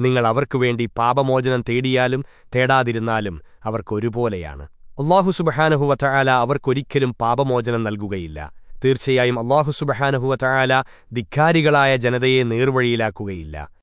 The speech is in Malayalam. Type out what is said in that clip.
നിങ്ങൾ അവർക്കുവേണ്ടി പാപമോചനം തേടിയാലും തേടാതിരുന്നാലും അവർക്കൊരുപോലെയാണ് അള്ളാഹു അവർക്കൊരിക്കലും പാപമോചനം നൽകുകയില്ല. തീർച്ചയായും അള്ളാഹു സുബഹാനഹുവ ധിക്കാരികളായ ജനതയെ നേർവഴിയിലാക്കുകയില്ല.